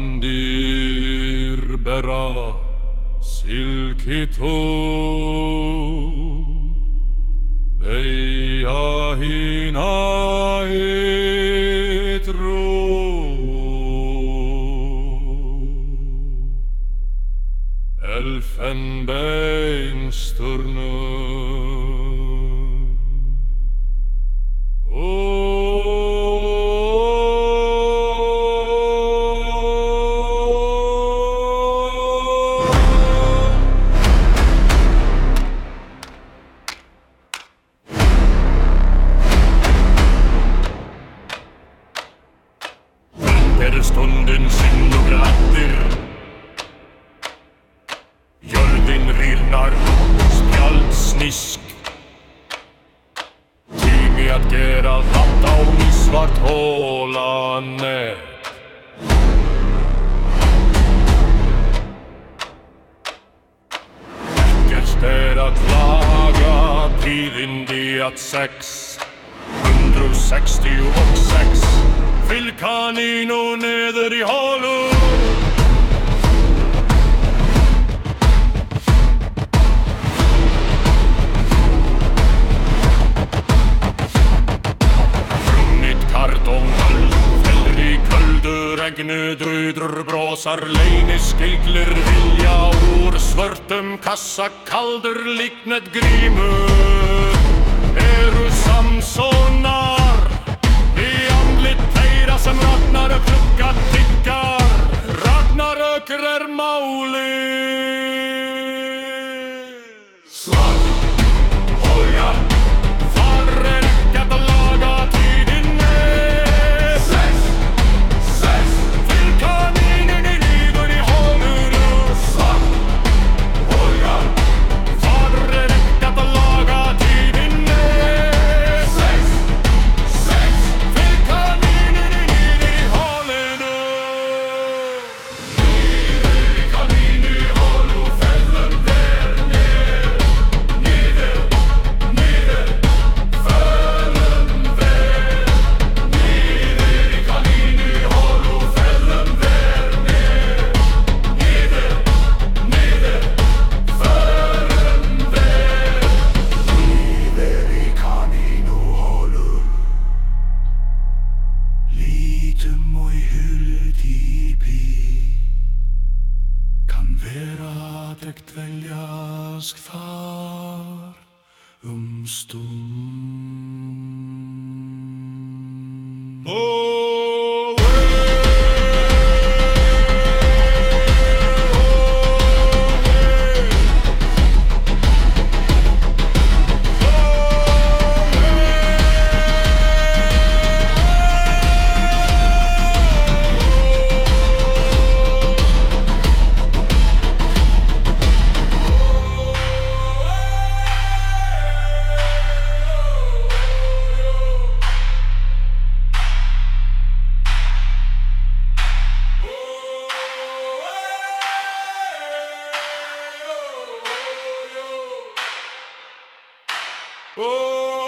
bandir bera silkitu veya hina elfen bein Jörðin rýrnar, spjald snísk Tími að gera þátt á í svart hólanet Ekkert er að klaga, tíðindi að sex. 166 Fyll kanínu niður í hólu köldu regnu Drúður brosar Leini skilglir vilja úr Svörtum kassa kaldur Líknet grímu Eru samsónar Í andlit þeirra sem Ragnarök klukka tyggar Ragnarökur er máli Oh!